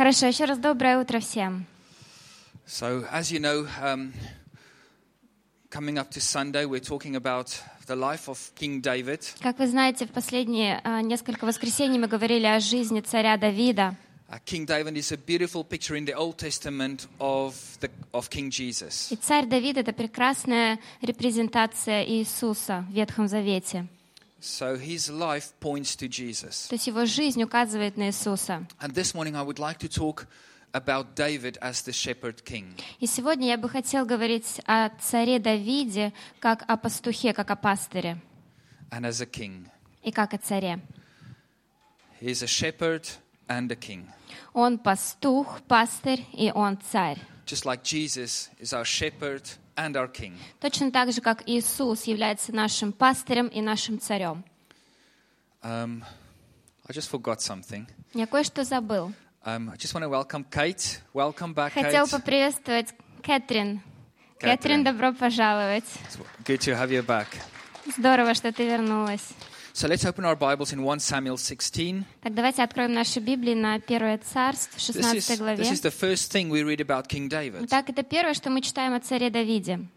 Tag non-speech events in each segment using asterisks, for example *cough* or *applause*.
Хорошо, еще раз доброе утро всем. So, as you know, um, coming up to Sunday, we're talking about the life of King David. Как вы знаете, в последние а, несколько воскресений мы говорили о жизни царя Давида. Uh, King David is a beautiful picture in the Old Testament of, the, of King Jesus. И царь Давид — это прекрасная репрезентация Иисуса в Ветхом Завете. So, his life points to Jesus. То есть его жизнь указывает на Иисуса. And this morning, I would like to talk about David as the shepherd king. И сегодня я бы хотел говорить о царе Давиде как о пастухе, как о пастыре and as a king. и как о царе. He is a shepherd and a king. Он пастух, пастырь, и он царь. Just like Jesus is our shepherd and our king. Точно так же, как Иисус является нашим пастырем и нашим царем. Um, I just forgot something. Я кое-что забыл. Um, I just want to welcome Kate. Welcome back, Хотел Kate. поприветствовать Кэтрин. Кэтрин. Добро пожаловать. Good to have you back. Здорово, что ты вернулась. So let's open our Bibles in 1 Samuel 16. Так давайте откроем наши Библии на Первое Царство, в This 16 is, главе. this is the first thing we read about King David. Итак, это первое, что мы читаем о царе Давиде.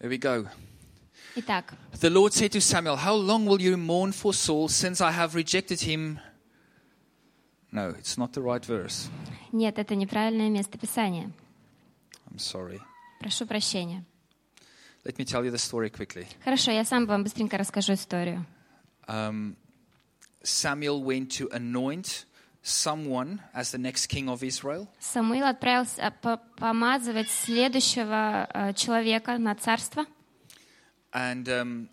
Here we go. Итак, The Lord said to Samuel, How long will you mourn for Saul since I have rejected him? No, it's not the right verse. нет, это неправильное местописание. I'm sorry. Прошу прощения. Let me tell you the story quickly. Хорошо, я сам вам быстренько расскажу историю. Um, Samuel went to anoint someone as the next king of Israel. Самуил отправился а, по- помазывать следующего э, человека на царство. And um,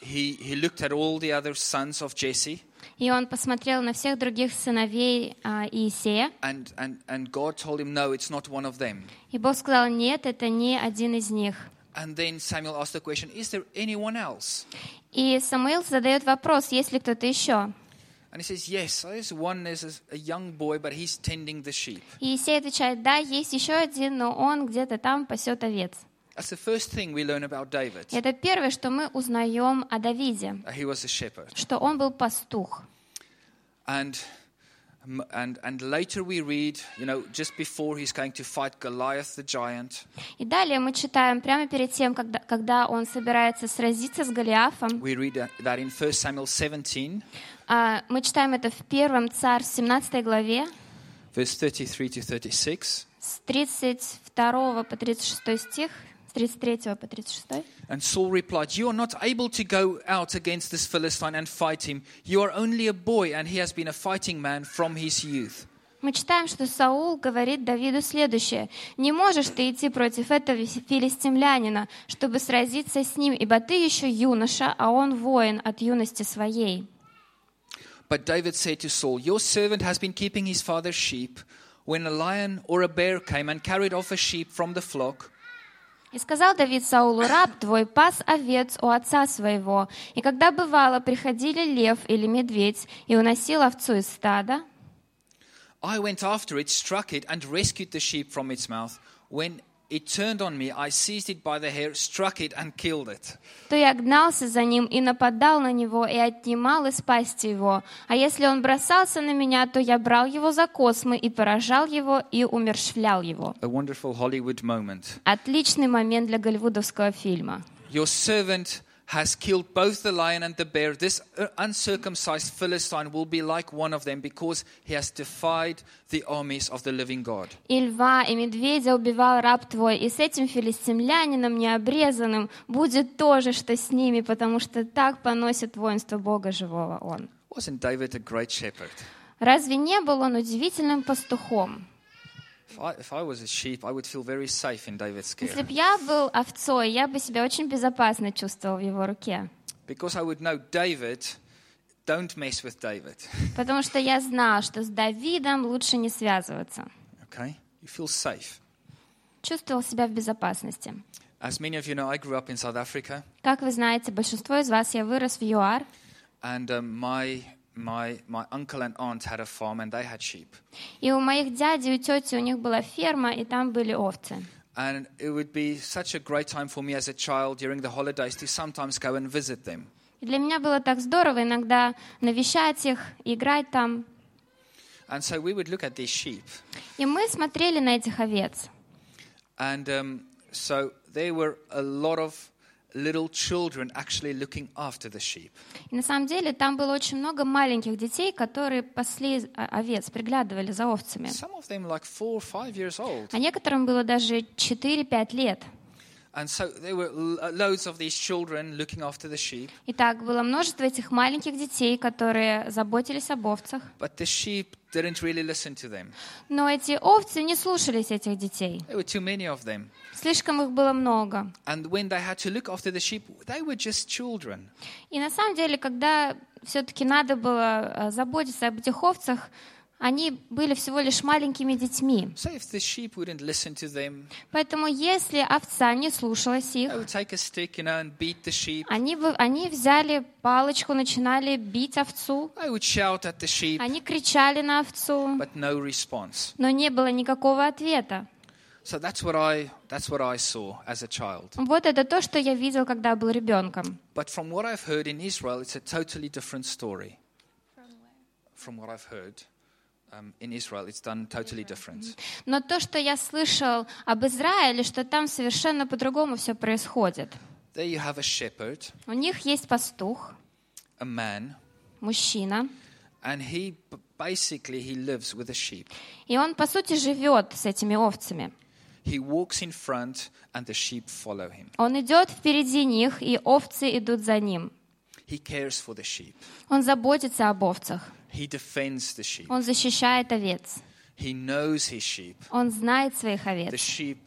he, he looked at all the other sons of Jesse. И он посмотрел на всех других сыновей а, Иисея. And, and, and God told him, No, it's not one of them. И Бог сказал, нет, это не один из них. And then Samuel asked the question, Is there anyone else? И Самуил задает вопрос, есть ли кто-то еще. And he says, Yes, there's one, there's a, a young boy, but he's tending the sheep. И Иисей отвечает, да, есть еще один, но он где-то там пасет овец. That's the first thing we learn about David. И это первое, что мы узнаем о Давиде, Uh, He was a shepherd. что он был пастух. And, um, and, and later we read, you know, just before he's going to fight Goliath the giant, И далее мы читаем, прямо перед тем, когда, когда он собирается сразиться с Голиафом, we read that- that in 1 Samuel 17, а, мы читаем это в первом царь 17 главе, verse 33 to 36. с 32 по 36 стих, с 33 по 36. And Saul replied, You are not able to go out against this Philistine and fight him. You are only a boy, and he has been a fighting man from his youth. Мы читаем, что Саул говорит Давиду следующее. «Не можешь ты идти против этого филистимлянина, чтобы сразиться с ним, ибо ты еще юноша, а он воин от юности своей». But David said to Saul, Your servant has been keeping his father's sheep. When a lion or a bear came and carried off a sheep from the flock, И сказал Давид Саулу, раб твой пас овец у отца своего. И когда бывало, приходили лев или медведь и уносил овцу из стада, I went after it, struck it, and rescued the sheep from its mouth. When it turned on me, I seized it by the hair, struck it, and killed it. то я гнался за ним и нападал на него и отнимал из пасти его. А если он бросался на меня, то я брал его за космы и поражал его и умершвлял его. A wonderful Hollywood moment. Отличный момент для голливудовского фильма. Your servant has killed both the lion and the bear. This uh, uncircumcised Philistine will be like one of them because he has defied the armies of the living God. И льва, и медведя убивал раб твой, и с этим филистимлянином необрезанным будет то же, что с ними, потому что так поносит воинство Бога живого он. Wasn't David a great shepherd? Разве не был он удивительным пастухом? If I, if I was a sheep, I would feel very safe in David's care Если бы я был овцой, я бы себя очень безопасно чувствовал в его руке. because I would know David. Don't mess with David. Потому что я знал, что с Давидом лучше не связываться. Okay? You feel safe. Чувствовал себя в безопасности. As many of you know, I grew up in South Africa, Как вы знаете, большинство из вас, я вырос в ЮАР, and um, my my my uncle and aunt had a farm, and they had sheep. и у моих дядей и тети у них была ферма, и там были овцы. And it would be such a great time for me as a child during the holidays to sometimes go and visit them. И для меня было так здорово иногда навещать их, играть там. And so we would look at these sheep. И мы смотрели на этих овец. And um, so there were a lot of little children actually looking after the sheep. И на самом деле там было очень много маленьких детей, которые пасли о- овец, приглядывали за овцами. Some of them like four or five years old. А некоторым было даже 4-5 лет. Итак, было множество этих маленьких детей, которые заботились об овцах. But the sheep didn't really listen to them. Но эти овцы не слушались этих детей. There were too many of them. Слишком их было много. And when they had to look after the sheep, they were just children. И на самом деле, когда все-таки надо было э, заботиться об этих овцах, они были всего лишь маленькими детьми. Поэтому если овца не слушалась их, они, они взяли палочку, начинали бить овцу, они кричали на овцу, но не было никакого ответа. Вот это то, что я видел, когда был ребенком. But from what I've heard in Israel, it's a totally different story. From what I've heard totally different. Но то, что я слышал об Израиле, что там совершенно по-другому все происходит. There you have a shepherd, У них есть пастух, a man, мужчина, and he b- basically he lives with the sheep. и он, по сути, живет с этими овцами. He walks in front, and the sheep follow him. Он идет впереди них, и овцы идут за ним. He cares for the sheep. Он заботится об овцах. He defends the sheep. Он защищает овец. He knows his sheep. Он знает своих The овец. sheep,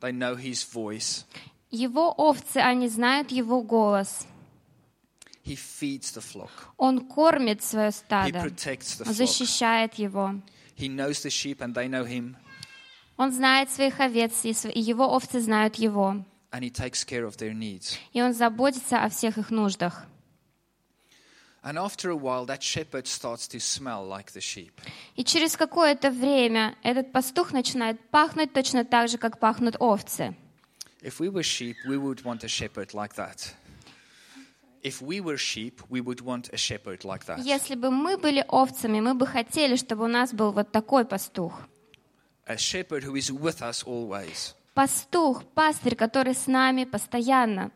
they know his voice. Его овцы, они знают его голос. He feeds the flock. Он кормит свое He стадо. protects the Он flock. защищает его. He knows the sheep, and they know him, Он знает своих овец, и его овцы знают его. and he takes care of their needs. И он заботится о всех их нуждах. И через какое-то время этот пастух начинает пахнуть точно так же, как пахнут овцы. If we were sheep, we would want a shepherd like that. If we were sheep, we would want a shepherd like that. Если бы мы были овцами, мы бы хотели, чтобы у нас был вот такой пастух. A shepherd who is with us always. Пастух, пастырь, который с нами постоянно.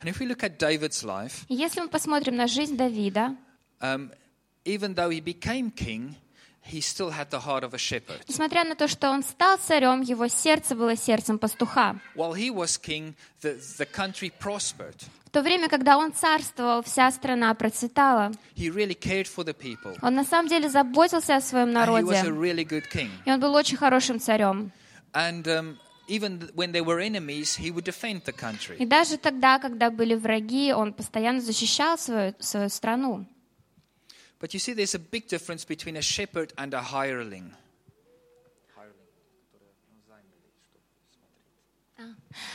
And if we look at David's life, Если мы посмотрим на жизнь Давида, um, even though he became king, he still had the heart of a shepherd. несмотря на то, что он стал царем, его сердце было сердцем пастуха. While he was king, the, the country prospered. В то время, когда он царствовал, вся страна процветала. He really cared for the people. Он на самом деле заботился о своем And he was a народе. really good king. И он был очень хорошим царем. And um, even th- when there were enemies, he would defend the И даже тогда, когда были враги, он постоянно защищал свою, свою страну. But you see, there's a big difference between a shepherd and a hireling.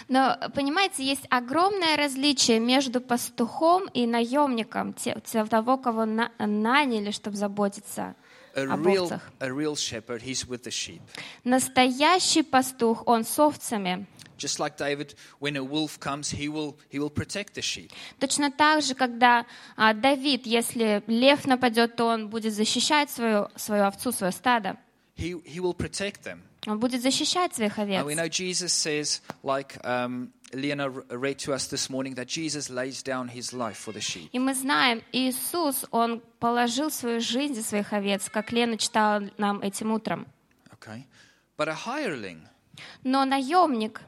Но, понимаете, есть огромное различие между пастухом и наемником, того, кого на- наняли, чтобы заботиться овцах. a real shepherd, he's with the sheep. Настоящий пастух, он с овцами. Just like David, when a wolf comes, he will, he will protect the sheep. Точно так же, когда а, Давид, если лев нападет, то он будет защищать свою, свою овцу, свое стадо. He, he will protect them. Он будет защищать своих овец. And we know Jesus says, like um, Leona r- read to us this morning, that Jesus lays down his life for the sheep. И мы знаем, Иисус, Он положил свою жизнь за своих овец, как Лена читала нам этим утром. Okay? But a hireling, Но наемник,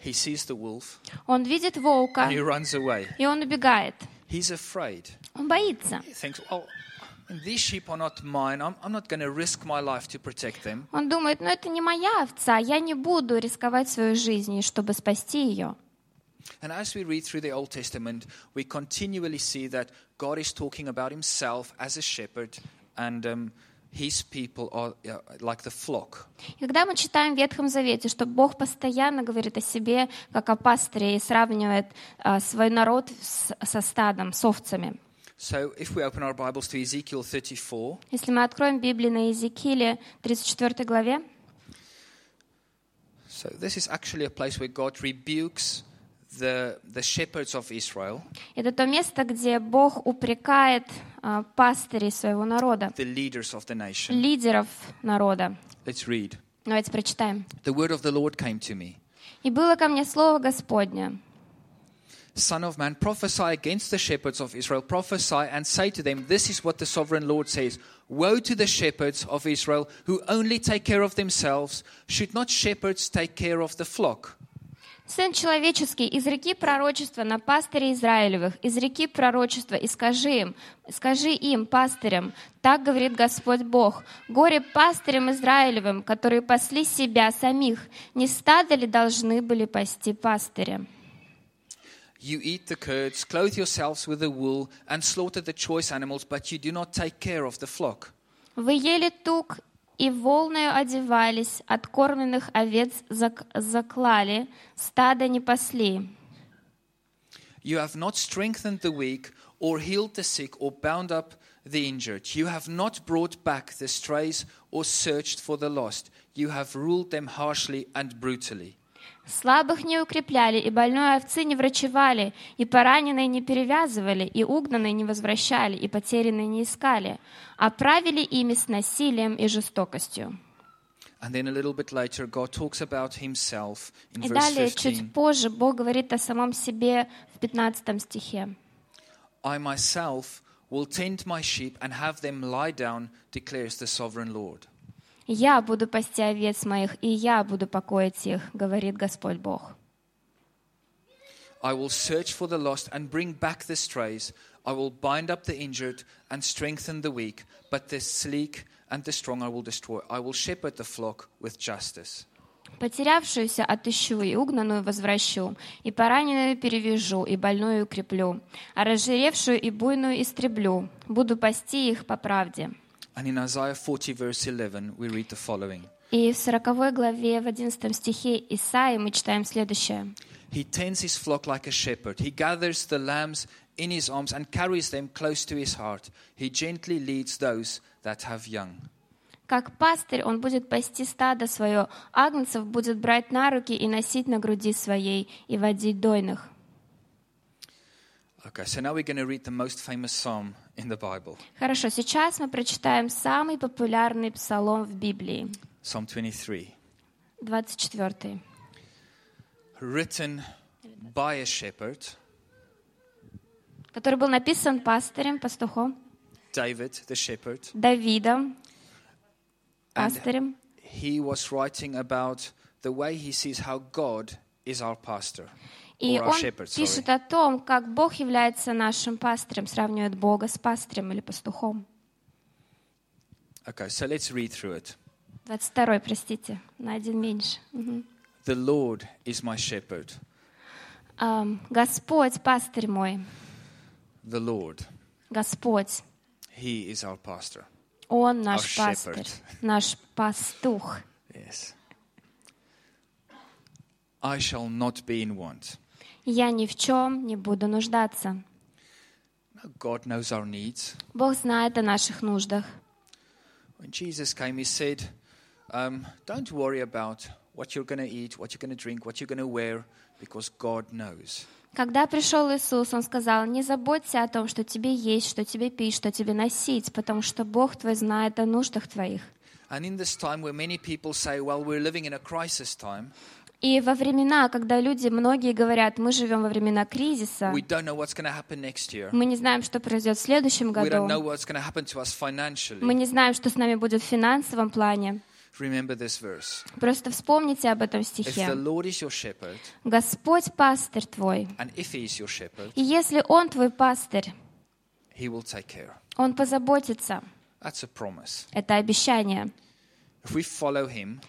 he sees the wolf он видит волка, and he runs away. и он убегает. He's afraid. Он боится. He thinks, oh, these sheep are not mine. I'm, I'm not going to risk my life to protect them. Он думает, ну это не моя овца, я не буду рисковать свою жизнь, чтобы спасти ее. And as we read through the Old Testament, we continually see that God is talking about himself as a shepherd and um, his people are uh, like the flock. Когда мы читаем в Ветхом Завете, что Бог постоянно говорит о себе, как о пастыре, и сравнивает а, свой народ с- со стадом, с овцами. So if we open our Bibles to Ezekiel 34, Если мы откроем Библию на Иезекииле 34 главе, so this is actually a place where God rebukes the, the shepherds of Israel, Это то место, где Бог упрекает а, пастырей своего народа, the leaders of the nation. лидеров народа. Let's read. Давайте прочитаем. The word of the Lord came to me. «И было ко мне слово Господне, Son of man, prophesy against the shepherds of Israel. Prophesy and say to them, This is what the sovereign Lord says Woe to the shepherds of Israel who only take care of themselves. Should not shepherds take care of the flock? Сын человеческий, изреки пророчество на пастырей Израилевых, изреки пророчество и скажи им, скажи им, пастырям, так говорит Господь Бог, горе пастырям Израилевым, которые пасли себя самих, не стадо ли должны были пасти пастыря? You eat the curds, clothe yourselves with the wool, and slaughter the choice animals, but you do not take care of the flock. Вы ели тук и волною одевались, откормленных овец зак- заклали, стадо не пасли. You have not strengthened the weak, or healed the sick, or bound up the injured. You have not brought back the strays, or searched for the lost. You have ruled them harshly and brutally. Слабых не укрепляли, и больной овцы не врачевали, и пораненные не перевязывали, и угнанные не возвращали, и потерянные не искали, а правили ими с насилием и жестокостью. And then a little bit later, God talks about himself in И verse далее, 15. чуть позже, Бог говорит о самом себе в 15 стихе. I myself will tend my sheep and have them lie down, declares the sovereign Lord. «Я буду пасти овец моих, и я буду покоить их», говорит Господь Бог. I will search for the lost and bring back the strays. I will bind up the injured and strengthen the weak, but the sleek and the strong I will destroy. I will shepherd the flock with justice. Потерявшуюся отыщу и угнанную возвращу, и пораненную перевяжу, и больную укреплю, а разжиревшую и буйную истреблю, буду пасти их по правде. And in Isaiah 40, verse 11, we read the following И в 40 главе, в 11 стихе Исаии мы читаем следующее. He tends his flock like a shepherd. He gathers the lambs in his arms and carries them close to his heart. He gently leads those that have young. Как пастырь он будет пасти стадо свое, агнцев будет брать на руки и носить на груди своей, и водить дойных. Okay, so now we're going to read the most famous psalm in the Bible, Хорошо, сейчас мы прочитаем самый популярный псалом в Библии, Psalm 23, 24. written by a shepherd, который был написан пастырем, пастухом, David the shepherd. Давидом, And пастырем. he was writing about the way he sees how God is our pastor. И он shepherd, пишет о том, как Бог является нашим пастырем, сравнивает Бога с пастырем или пастухом. Okay, so let's read through it. 22, простите, на один меньше. The Lord is my shepherd. Ам, Господь, пастырь мой, The Lord, Господь, He is our pastor. Он наш Our пастырь, shepherd. наш пастух. Yes. I shall not be in want. Я ни в чем не буду нуждаться. God knows our needs. Бог знает о наших нуждах. When Jesus came, He said, um, Don't worry about what you're going to eat, what you're going to drink, what you're going to wear, because God knows. Когда пришел Иисус, Он сказал, не заботься о том, что тебе есть, что тебе пить, что тебе носить, потому что Бог твой знает о нуждах твоих. And in this time where many people say, Well, we're living in a crisis time, И во времена, когда люди, многие говорят, мы живем во времена кризиса, мы не знаем, что произойдет в следующем году, мы не знаем, что с нами будет в финансовом плане. Просто вспомните об этом стихе. Господь пастырь твой. И если Он твой пастырь. Он позаботится. Это обещание. If we follow Him,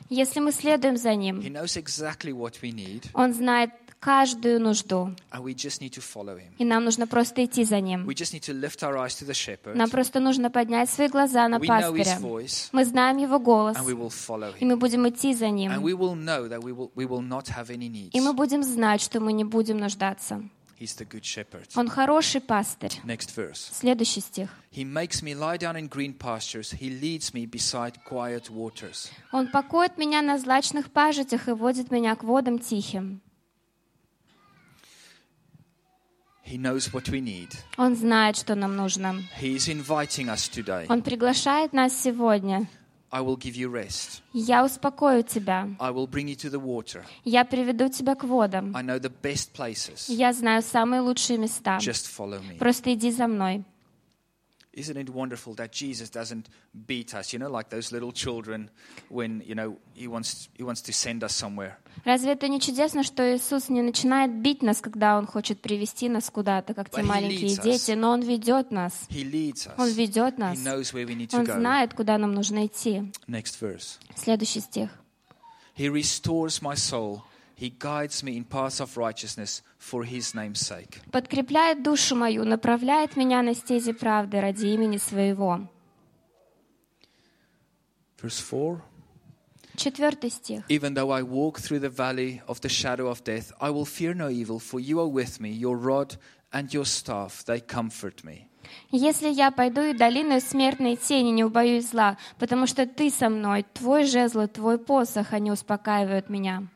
Если мы следуем за Ним, knows exactly what we need, Он знает каждую нужду. and we just need to follow Him. И нам нужно просто идти за Ним. We just need to lift our eyes to the shepherd. Нам просто нужно поднять свои глаза на We know His пастыря. voice, Мы знаем Его голос, and we will follow и Him. мы будем идти за And Ним. we will know that we will, we will not have any И мы будем знать, что мы не будем нуждаться. He's the good shepherd. Он хороший пастырь. Next verse. Следующий стих. He makes me lie down in green pastures. He leads me beside quiet waters. Он покоит меня на злачных пажитях и водит меня к водам тихим. He knows what we need. Он знает, что нам нужно. He is inviting us today. Он приглашает нас сегодня. I will give you rest. Я успокою тебя. I will bring you to the water. Я приведу тебя к водам. I know the best places. Я знаю самые лучшие места. Just follow me. Просто иди за мной. Isn't it wonderful that Jesus doesn't beat us, you know, like those little children when, you know, he wants he wants to send us somewhere. Разве это не чудесно, что Иисус не начинает бить нас, когда Он хочет привести нас куда-то, как те маленькие дети, но Он ведет нас. Он ведет He нас. knows where we need to Он go. знает, куда нам нужно идти. Next verse. Следующий стих. He restores my soul. He guides me in paths of righteousness for his name's sake. подкрепляет душу мою, направляет меня на стези правды ради имени своего. Verse 4. Четвертый стих. Even though I walk through the valley of the shadow of death, I will fear no evil, for you are with me, your rod and your staff, they comfort me. «Если я пойду и долину смертной тени, не убоюсь зла, потому что ты со мной, твой жезл и твой посох, они успокаивают меня».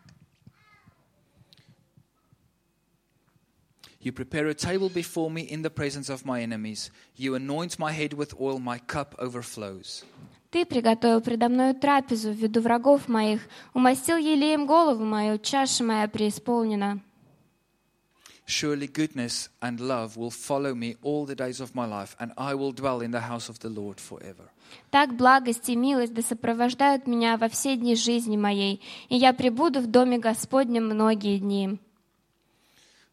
You prepare a table before me in the presence of my enemies. You anoint my head with oil, my cup overflows. Ты приготовил предо мною трапезу в виду врагов моих, умастил елеем голову мою, чаша моя преисполнена. Surely goodness and love will follow me all the days of my life, and I will dwell in the house of the Lord forever. Так благость и милость да сопровождают меня во все дни жизни моей, и я пребуду в доме Господнем многие дни.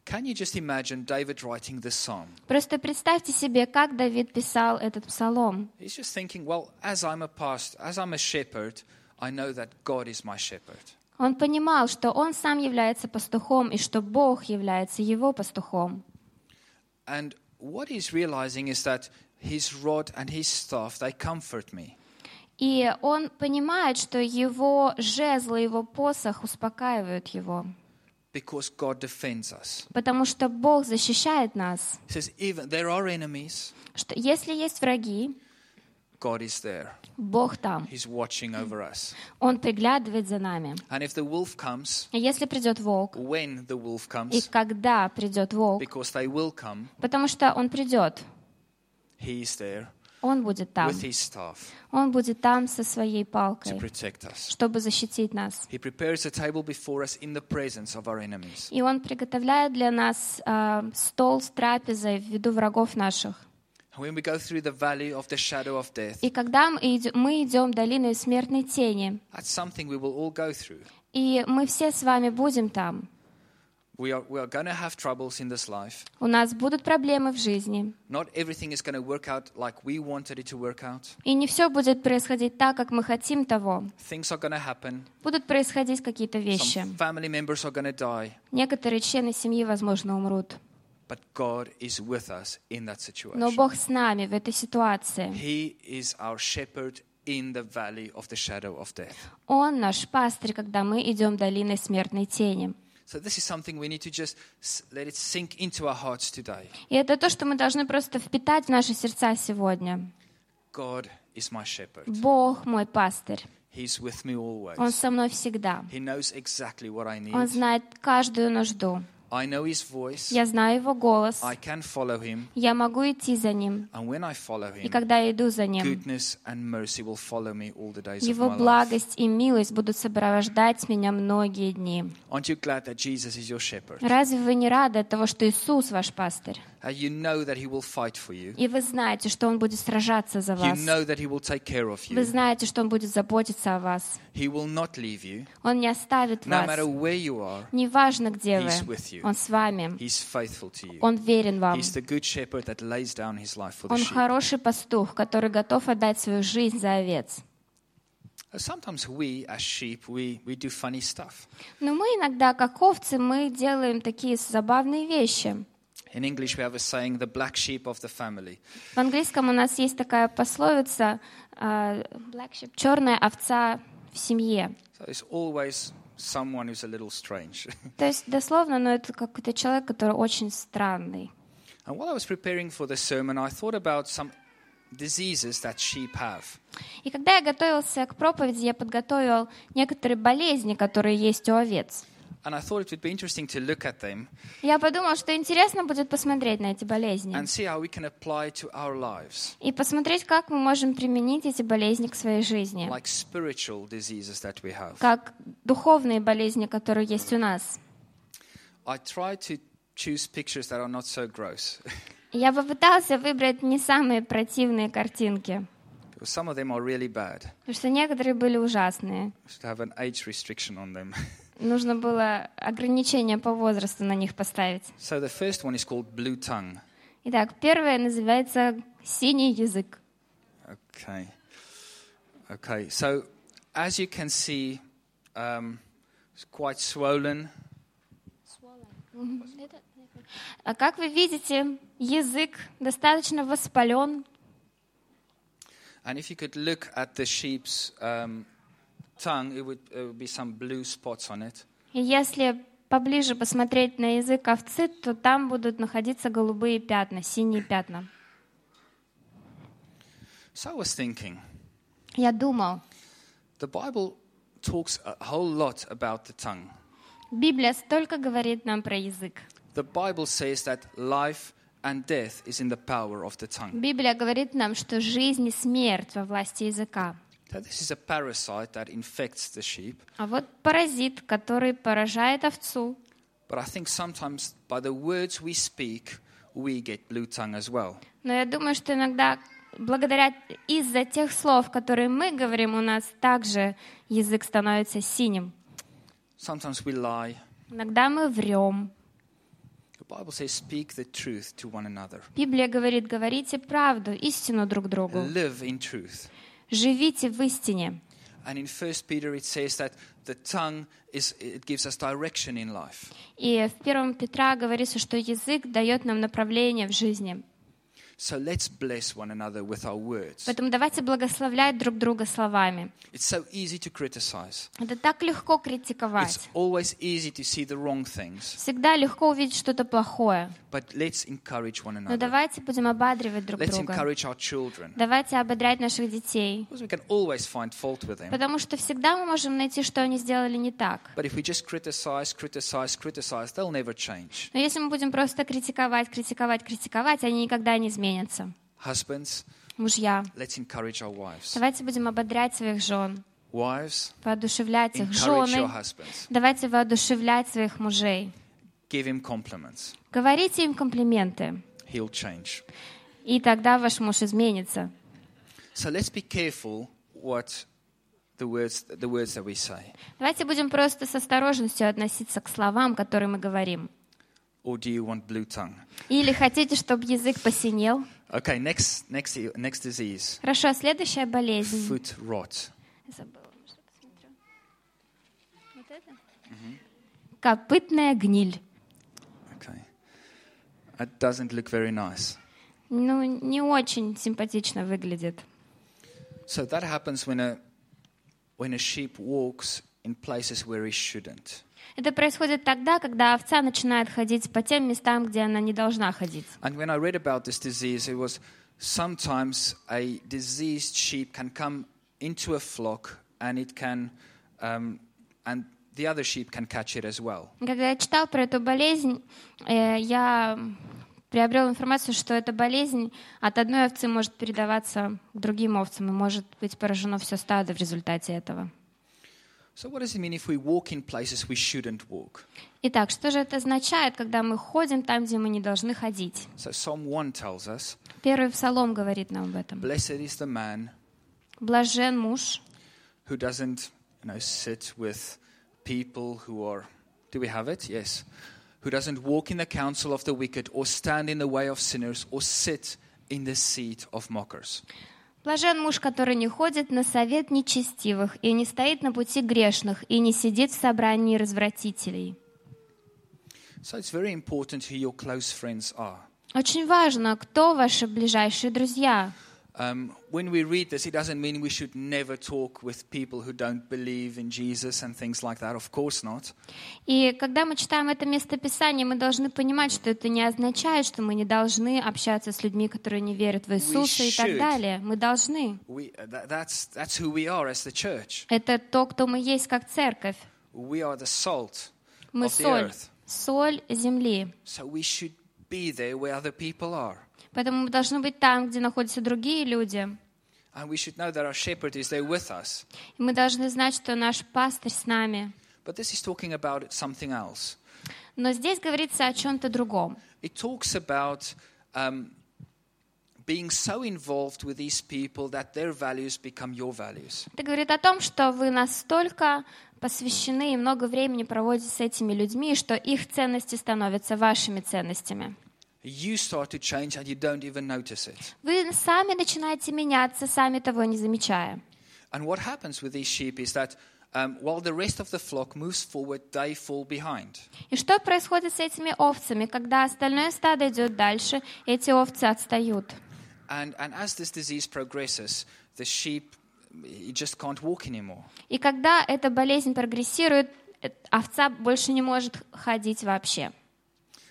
Can you just imagine David writing this psalm? Просто представьте себе, как Давид писал этот псалом. He's just thinking, well, as I'm a pastor, as I'm a shepherd, I know that God is my shepherd. Он понимал, что он сам является пастухом и что Бог является его пастухом. And what he's realizing is that his rod and his staff, they comfort me. И он понимает, что его жезл и его посох успокаивают его, Because God defends us. потому что Бог защищает нас. Says, even there are enemies, Что если есть враги, God is there. Бог там. He's watching over us. Он приглядывает за нами. And if the wolf comes, И если придет волк, when the wolf и comes, когда придет волк, because they will come, потому что он придет, he is there он будет там. with his staff Он будет там со своей палкой, чтобы защитить нас. He prepares a table before us in the presence of our enemies. И Он приготовляет для нас а, стол с трапезой в виду врагов наших. And when we go through the valley of the shadow of death, И когда мы идем, долиной смертной тени, и мы все с вами будем там, We are, we are have troubles in this life. у нас будут проблемы в жизни, Not everything is going to work out like we wanted it to work out. и не все будет происходить так, как мы хотим того. Things are going to happen. Будут происходить какие-то вещи. Some family members are die. Некоторые члены семьи, возможно, умрут. But God is with us in that Но situation. Бог с нами в этой ситуации. He is our shepherd in the valley of the shadow of death. Он наш пастырь, когда мы идем долиной смертной тени. So this is something we need to just s- let it sink into our hearts today. И это то, что мы должны просто впитать в наши сердца сегодня. God is my shepherd. Бог мой пастырь. He's with me Он always. со мной всегда. He knows exactly what I Он need. знает каждую нужду. I know his voice. Я знаю его голос. I can follow him. Я могу идти за ним. And when I follow И him, когда я иду за ним, goodness and mercy will follow me all the days of его life. благость и милость будут сопровождать меня многие дни. Aren't you glad that Jesus is your shepherd? Разве вы не рады от того, что Иисус ваш пастырь? You know that he will fight for you. И вы знаете, что Он будет сражаться за You вас. know that he will take care of Вы you. знаете, что Он будет заботиться о вас. He will not leave you. Он не оставит No вас. matter where you are, Неважно, где He's вы. with you. Он с вами. he's faithful to you. Он верен вам. He's the good shepherd that lays down his life for the Он sheep. хороший пастух, который готов отдать свою жизнь за овец. Sometimes we, as sheep, we, we do funny stuff. Но мы иногда, как овцы, мы делаем такие забавные вещи. In English, we have a saying, the black sheep of the family. В английском у нас есть такая пословица «черная овца в семье». So it's always someone who's a little strange. *laughs* То есть дословно, но это какой-то человек, который очень странный. and while I was preparing for the sermon, I thought about some diseases that sheep have. И когда я готовился к проповеди, я подготовил некоторые болезни, которые есть у овец. And I thought it would be interesting to look at them Я подумала, что интересно будет посмотреть на эти болезни and see how we can apply to our lives, и посмотреть, как мы можем применить эти болезни к своей жизни, like spiritual diseases that we have. как духовные болезни, которые есть у нас. I try to choose pictures that are not so gross. Я попытался выбрать не самые противные картинки, some of them are really bad. потому что некоторые были ужасные. Should have an age restriction on them. *laughs* Нужно было ограничение по возрасту на них поставить. so the first one is called blue tongue. Итак, первое называется «синий язык». Okay. Okay. So as you can see, um, it's quite swollen. А как вы видите, язык достаточно воспален. And if you could look at the sheep's um, tongue, it would, there would be some blue spots on it. И если поближе посмотреть на язык овцы, то там будут находиться голубые пятна, синие пятна. So I was thinking, Я думал, the Bible talks a whole lot about the tongue. Библия столько говорит нам про язык. The Bible says that life and death is in the power of the tongue. Библия говорит нам, что жизнь и смерть во власти языка. That this is a parasite that infects the sheep. А вот паразит, который поражает овцу, But I think sometimes by the words we speak, we get blue tongue as well. но я думаю, что иногда благодаря из-за тех слов, которые мы говорим, у нас также язык становится синим. Sometimes we lie. Иногда мы врем. The Bible says, speak the truth to one another. Библия говорит, говорите правду, истину друг другу. Live in truth. Живите в истине. And in First Peter it says that the tongue is it gives us direction in life. И в 1 Петра говорится, что язык дает нам направление в жизни. So let's bless one another with our words. Поэтому давайте благословлять друг друга словами. It's so easy to criticize. Это так легко It's критиковать. always easy to see the wrong things. Всегда легко увидеть что-то плохое. But let's encourage one Но another. давайте будем ободривать друг Let's друга. encourage our children. Давайте ободрять наших детей. Because we can always find fault with them. Потому что всегда мы можем найти, что они сделали не так. But if we just criticize, criticize, criticize, they'll never change. Но если мы будем просто критиковать, критиковать, критиковать, они никогда не изменятся. Husbands, Мужья, let's encourage our wives. давайте будем ободрять своих жен, Wives, воодушевлять их. Жены, давайте воодушевлять своих мужей. Give him compliments. Говорите им комплименты, He'll change. и тогда ваш муж изменится. So let's be careful what the words, the words that we say. Давайте будем просто с осторожностью относиться к словам, которые мы говорим. Or do you want blue tongue? Или хотите, чтобы язык посинел? Okay, next, next, next disease, Хорошо, следующая болезнь. foot rot. Забыла, что посмотрю. Вот это? Копытная гниль. Okay, that doesn't look very nice. Ну, не очень симпатично выглядит. So that happens when a when a sheep walks in places where he shouldn't. Это происходит тогда, когда овца начинает ходить по тем местам, где она не должна ходить. And when I read about this disease, it was sometimes a diseased sheep can come into a flock and it can, um, and the other sheep can catch it as well. Когда я читал про эту болезнь, э, я приобрел информацию, что эта болезнь от одной овцы может передаваться к другим овцам, и может быть поражено все стадо в результате этого. Итак, что же это означает, когда мы ходим там, где мы не должны ходить? So Psalm 1 tells us, Первый псалом говорит нам об этом. "Blessed is the man Блажен муж, who doesn't, you know, sit with people who are Do we have it? Yes. Who doesn't walk in the counsel of the wicked or stand in the way of sinners or sit in the seat of mockers. Блажен муж, который не ходит на совет нечестивых и не стоит на пути грешных и не сидит в собрании развратителей. So it's very important who your close friends are. Очень важно, кто ваши ближайшие друзья. Um, when we read this, it doesn't mean we should never talk with people who don't believe in Jesus and things like that. Of course not. И когда мы читаем это местописание, мы должны понимать, что это не означает, что мы не должны общаться с людьми, которые не верят в Иисуса и так should. далее. Мы должны. We, uh, that, that's, that's who we are as the church. Это то, кто мы есть как церковь. We are the salt Мы of the соль, earth. соль земли. So we should be there where other people are. Поэтому мы должны быть там, где находятся другие люди. And we should know that our shepherd is there with us. И мы должны знать, что наш пастырь с нами. But this is talking about something else. Но здесь говорится о чем-то другом. It talks about um, being so involved with these people that their values become your values. Это говорит о том, что вы настолько посвящены и много времени проводите с этими людьми, что их ценности становятся вашими ценностями. You start to change and you don't even notice it. Вы сами начинаете меняться, сами того не замечая. And what happens with these sheep is that um, while the rest of the flock moves forward, they fall behind. И что происходит с этими овцами, когда остальное стадо идет дальше, эти овцы отстают? And, and as this disease progresses, the sheep it just can't walk anymore. И когда эта болезнь прогрессирует, э, овца больше не может ходить вообще.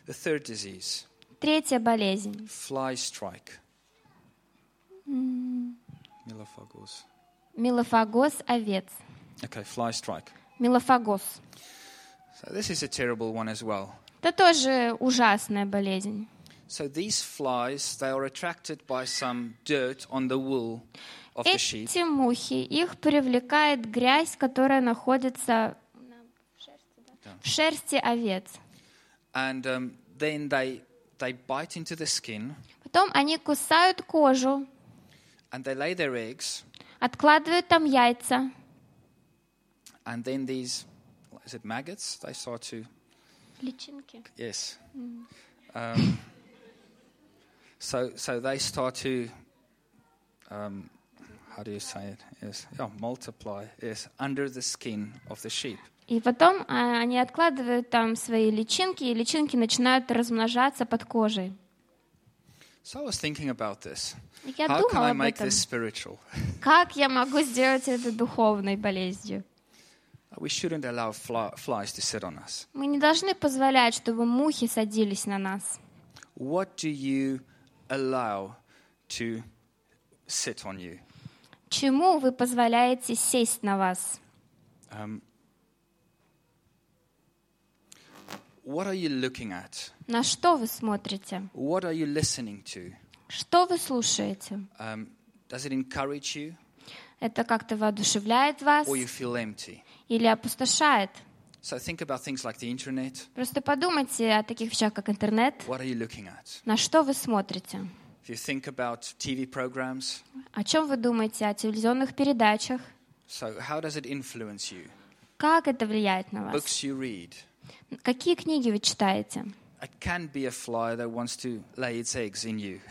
The third disease, Третья болезнь. fly strike. Melaphagos. Мелофагоз овец. Okay, fly strike. Мелофагоз. So this is a terrible one as well. Это тоже ужасная болезнь. So these flies, they are attracted by some dirt on the wool of the sheep, Эти мухи, их привлекает грязь, которая находится в шерсти овец. and um, then they they bite into the skin Потом они кусают кожу, and they lay their eggs, откладывают там яйца. and then these is it maggots? They start to Личинки. yes. Um, so so they start to um, how do you say it? Yes, yeah, multiply. Yes, under the skin of the sheep. И потом а, они откладывают там свои личинки, и личинки начинают размножаться под кожей. So I was thinking about this. Я How can I об make этом. this spiritual? *laughs* Как я могу сделать это духовной болезнью? We shouldn't allow flies to sit on us. Мы не должны позволять, чтобы мухи садились на нас. What do you allow to sit on you? Чему вы позволяете сесть на вас? Um, what are you looking at? На что вы смотрите? What are you listening to? Что вы слушаете? Um, does it encourage you Это как-то воодушевляет вас or you feel empty? или опустошает? So think about things like the internet. Просто подумайте о таких вещах, как интернет. What are you looking at? На что вы смотрите? If you think about TV programs, О чем вы думаете? О телевизионных передачах? so how does it influence you? Как это влияет на вас? Books you read. Какие книги вы читаете? *laughs*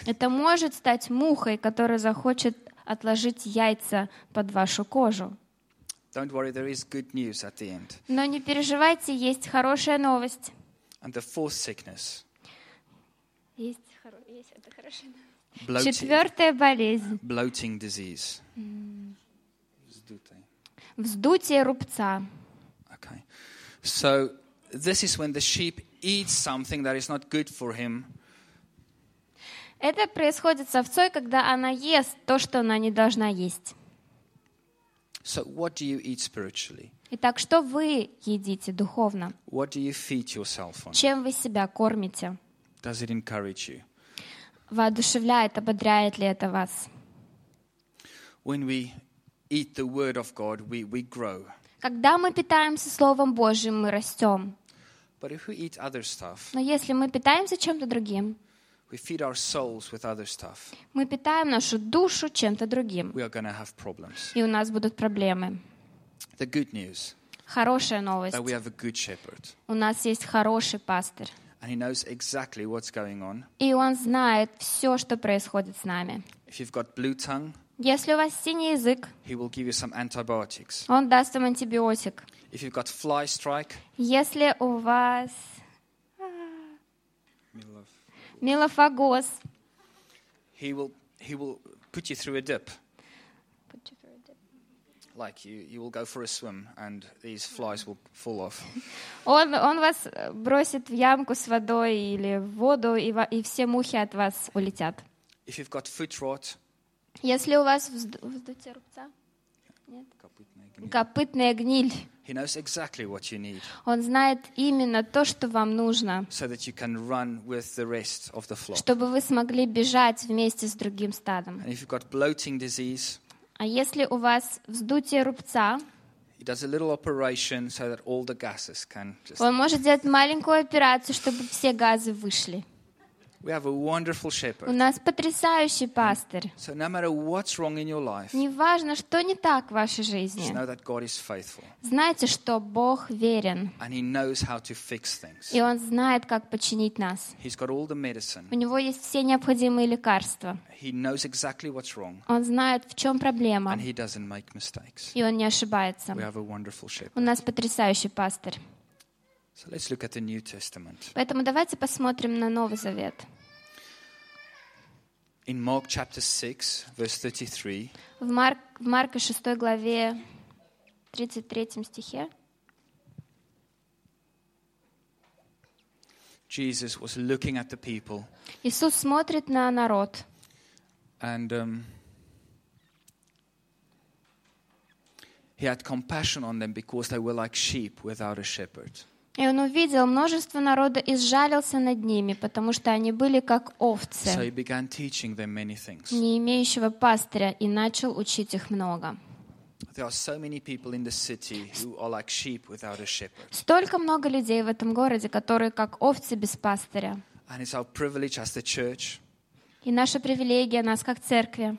Это может стать мухой, которая захочет отложить яйца под вашу кожу. Don't worry, there is good news at the end. Но не переживайте, есть хорошая новость. And the fourth sickness, Есть, хоро- есть это хорошая новость. bloating, Четвертая болезнь. bloating disease. Vzdute. Вздутие рубца. Okay. So this is when the sheep eats something that is not good for him, Это происходит с овцой, когда она ест то, что она не должна есть. So what do you eat spiritually? Итак, что вы едите духовно? What do you feed yourself on? Чем вы себя кормите? Does it encourage you? Воодушевляет, ободряет ли это вас? When we eat the word of God, we, we grow. Когда мы питаемся Словом Божьим, мы растем. But if we eat other stuff, Но если мы питаемся чем-то другим, we feed our souls with other stuff, мы питаем нашу душу чем-то другим, we are to have problems. и у нас будут проблемы. The good news Хорошая новость. that we have a good shepherd, У нас есть хороший пастырь. and he knows exactly what's going on. И он знает все, что происходит с нами. If you've got blue tongue, Если у вас синий язык, he will give you some antibiotics. он даст вам антибиотик. If you've got fly strike, Если у вас мелофагоз, he will he will put you through a dip. Like you, you will go for a swim, and these flies will fall off. он, он вас бросит в ямку с водой или в воду, и, ва- и все мухи от вас улетят. If you've got foot rot, Если у вас взд- вздутие рубца, Копытная гниль. He knows exactly what you need Он знает именно то, что вам нужно, so that you can run with the rest of the flock. чтобы вы смогли бежать вместе с другим стадом. And if you've got bloating disease, А если у вас вздутие рубца, he does a little operation so that all the gases can just. он может сделать маленькую операцию, чтобы все газы вышли. We have a wonderful У shepherd. нас потрясающий пастырь. So no matter what's wrong in your life, Неважно, что не так в вашей just жизни. know that God is faithful Знайте, что Бог верен, and He knows how to fix things. и Он знает, как починить нас. He's got all the medicine. У Него есть все необходимые лекарства. He knows exactly what's wrong Он знает, в чем проблема, and He doesn't make mistakes. и Он не ошибается. We have a wonderful shepherd. У нас потрясающий пастырь. So let's look at the New Testament. Поэтому давайте посмотрим на Новый Завет. In Mark chapter 6, verse 33, В, Марк, в Марка 6 главе 33 стихе Jesus was looking at the people Иисус смотрит на народ, and um, he had compassion on them because they were like sheep without a shepherd. И Он увидел множество народа и сжалился над ними, потому что они были как овцы, не имеющего пастыря, и начал учить их много. Столько много людей в этом городе, которые как овцы без пастыря. И наша привилегия нас как церкви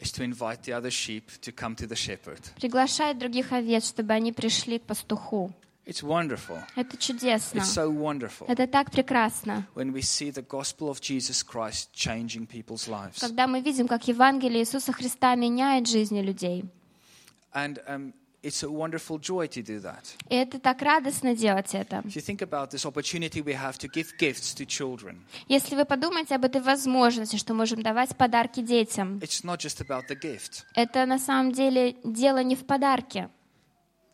is to invite the other sheep to come to the shepherd. приглашать других овец, чтобы они пришли к пастуху. It's wonderful. Это чудесно. It's so wonderful Это так прекрасно. when we see the gospel of Jesus Christ changing people's lives. Когда мы видим, как Евангелие Иисуса Христа меняет жизни людей. And um, it's a wonderful joy to do that. И это так радостно делать это. If you think about this opportunity we have to give gifts to children, Если вы подумаете об этой возможности, что можем давать подарки детям, it's not just about the gift. это на самом деле дело не в подарке.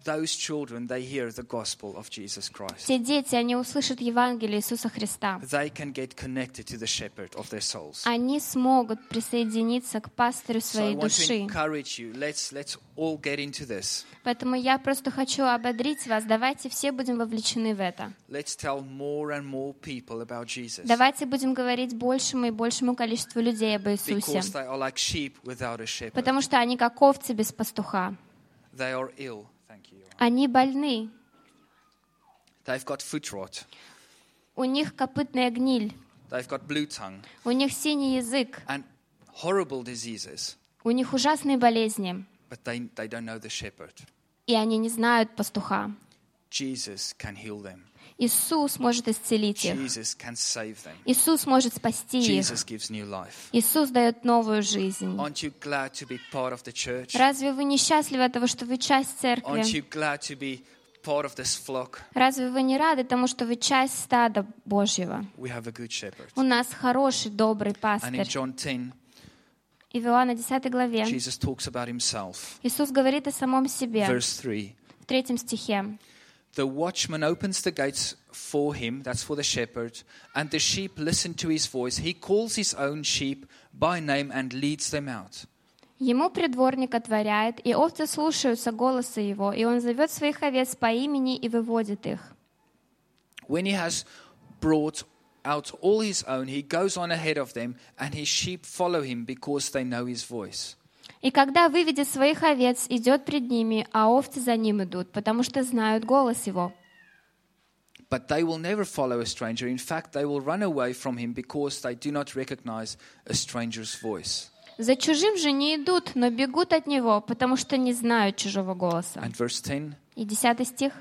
Those children, they hear the gospel of Jesus Christ. Те дети, они услышат Евангелие Иисуса Христа. They can get connected to the shepherd of their souls. Они смогут присоединиться к пастырю So I своей want to души. encourage you. Let's let's all get into this. Поэтому я просто хочу ободрить вас. Давайте все будем вовлечены в это. Let's tell more and more people about Jesus. Давайте будем говорить большему и большему количеству людей об Иисусе. Because they are like sheep without a shepherd. Потому что они как овцы без пастуха. They are ill. Они больны. They've got foot rot. У них копытная гниль. They've got blue tongue У них синий язык. and horrible diseases, У них ужасные болезни. but they, they don't know the shepherd. И они не знают пастуха. Jesus can heal them. Иисус может исцелить их. Иисус может спасти их. Иисус дает новую жизнь. Разве вы не счастливы от того, что вы часть церкви? Разве вы не рады тому, что вы часть стада Божьего? У нас хороший, добрый пастырь. 10, И в Иоанна 10 главе. Иисус говорит о самом себе Verse 3 в третьем стихе. The watchman opens the gates for him, that's for the shepherd, and the sheep listen to his voice. He calls his own sheep by name and leads them out. Ему предворник отворяет, и овцы слушаются голоса его, и он зовет своих овец по имени и выводит их. When he has brought out all his own, he goes on ahead of them, and his sheep follow him because they know his voice. И когда выведет своих овец, идет пред ними, а овцы за ним идут, потому что знают голос его. But they will never follow a stranger. In fact, they will run away from him because they do not recognize a stranger's voice. За чужим же не идут, но бегут от него, потому что не знают чужого голоса. And verse 10 И десятый стих.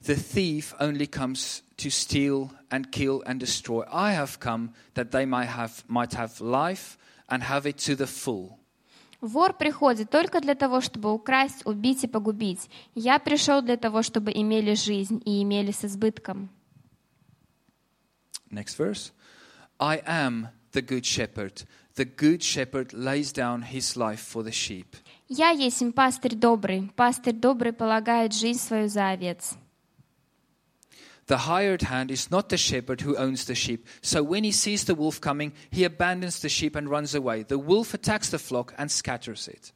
The thief only comes to steal and kill and destroy. I have come that they might have, might have life and have it to the full. Вор приходит только для того, чтобы украсть, убить и погубить. Я пришел для того, чтобы имели жизнь и имели с избытком. Next verse. I am the good shepherd. The good shepherd lays down his life for the sheep. Я есть пастырь добрый. Пастырь добрый полагает жизнь свою за овец. The hired hand is not the shepherd who owns the sheep. So when he sees the wolf coming, he abandons the sheep and runs away. The wolf attacks the flock and scatters it.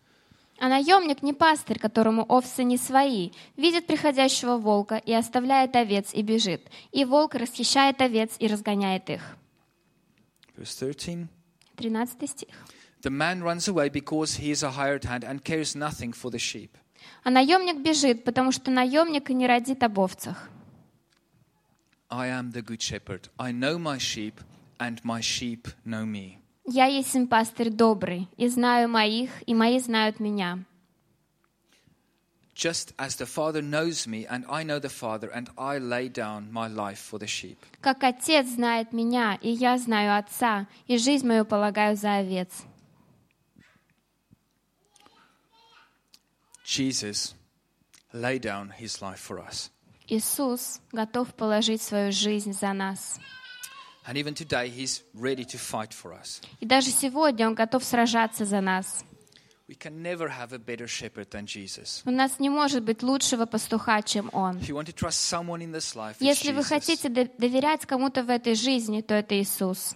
А наемник не пастырь, которому овцы не свои, видит приходящего волка и оставляет овец и бежит. И волк расхищает овец и разгоняет их. Verse 13. 13 стих. The man runs away because he is a hired hand and cares nothing for the sheep. А наемник бежит, потому что наемник и не родит об овцах. I am the good shepherd. I know my sheep, and my sheep know me. Я есть им пастырь добрый, и знаю моих, и мои знают меня. Just as the Father knows me, and I know the Father, and I lay down my life for the sheep. Как отец знает меня, и я знаю отца, и жизнь мою полагаю за овец. Jesus laid down his life for us. Иисус готов положить свою жизнь за нас. And even today, he's ready to fight for us. И даже сегодня Он готов сражаться за нас. We can never have a better shepherd than Jesus. У нас не может быть лучшего пастуха, чем Он. If you want to trust someone in this life, Если вы хотите до- доверять кому-то в этой жизни, то это Иисус.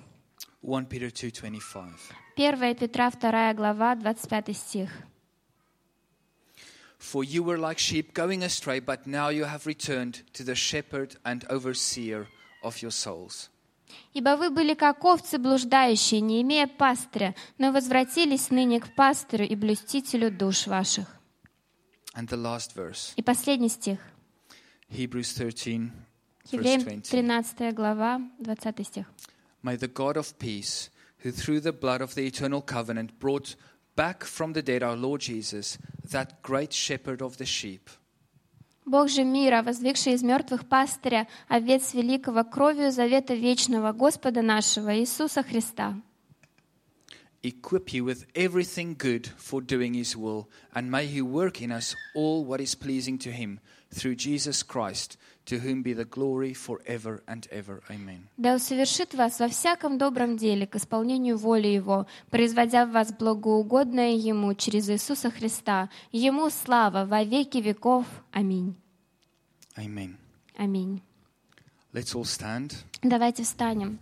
1 Peter 2.25. 1 Петра 2 глава, 25 стих. For you were like sheep going astray, but now you have returned to the shepherd and overseer of your souls. «Ибо вы были как овцы блуждающие, не имея пастыря, но возвратились ныне к пастырю и блюстителю душ ваших». And the last verse, И последний стих. Hebrews 13, verse Евреям 20. 13 глава, 20 стих. May the God of peace, who through the blood of the eternal covenant brought back from the dead our Lord Jesus, that great shepherd of the sheep, Бог же мира, воздвигший из мертвых пастыря, овец великого, кровью завета вечного Господа нашего Иисуса Христа, equip you with everything good for doing his will, and may he work in us all what is pleasing to him, through Jesus Christ, to whom be the glory forever and ever. Amen. да усовершит вас во всяком добром деле к исполнению воли Его, производя в вас благоугодное Ему через Иисуса Христа. Ему слава во веки веков. Аминь. Amen. Аминь. Let's all stand. Давайте встанем.